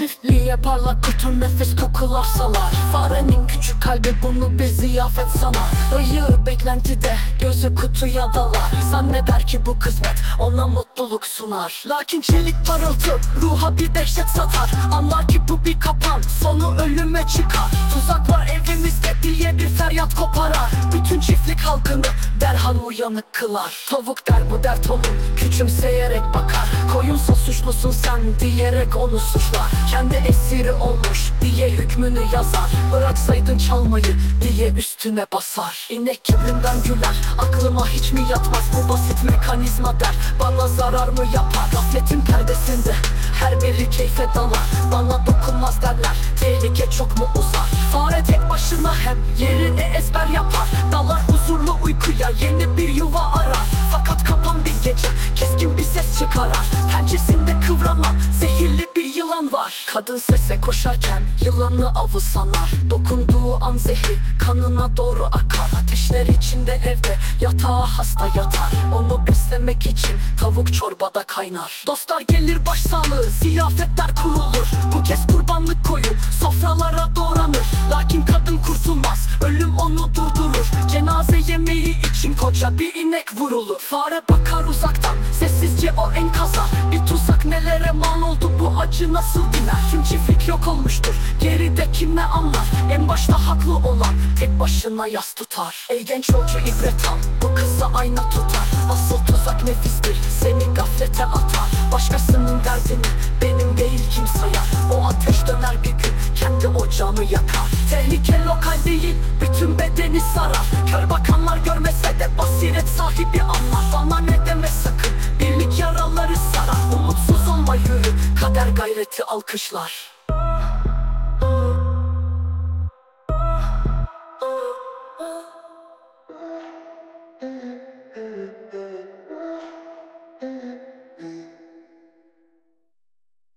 diye parlak kutu nefes kokular salar Farenin küçük kalbi bunu bir ziyafet sanar. Ayı beklentide gözü kutuya dalar Zanneder ki bu kısmet ona mutluluk sunar. Lakin çelik parıltı ruha bir dehşet satar. Anlar ki bu bir kapan sonu ölüme çıkar. Tuzak var evimizde diye bir feryat koparar Bütün çiftlik halkını derhal uyanık kılar Tavuk der bu dert olur küçümseyerek bakar. Koyunsa suçlusun sen diyerek onu suçlar. Kendi esiri olmuş diye hükmünü yazar. Bıraksaydın çalmayı diye üstüne basar. İnek kibrinden güler aklıma hiç mi yatmaz? Bu basit mekanizma der bana zarar mı yapar? Gafletin perdesinde her biri keyfe dalar. Bana dokunmaz derler tehlike çok mu uzar? Fare başına hem yerini ezber yapar. Dalar huzurlu uykuya yeni bir yuva arar. Fakat kapan bir gece keskin bir ses çıkarar. Pençesinde kıvranan zehirli bir yılan var. Kadın sese koşarken yılanı avı sanar. Dokunduğu an zehir kanına doğru akar. Ateşler içinde evde yatağa hasta yatar. Onu beslemek için tavuk çorbada kaynar. Dostlar gelir başsağlığı ziyafetler kurulur. Bu kez kurbanlık koyun sofralara doğranır. Lakin koca bir inek vurulur. Fare bakar uzaktan. Sessizce o enkaza. Bir tuzak nelere mal oldu? Bu acı nasıl diner? Tüm çiftlik yok olmuştur? Geride kim ne anlar? En başta haklı olan tek başına yas tutar. Ey genç yolcu ibret al. Bu kıza ayna tutar. Asıl tuzak nefistir. Seni gaflete atar. Başkasının derdini benim değil kim O ateş döner bir gün kendi ocağını yakar. Tehlike lokal değil bütün bedeni sarar. Kör bakanlar görmese hareketi alkışlar. Mm-hmm.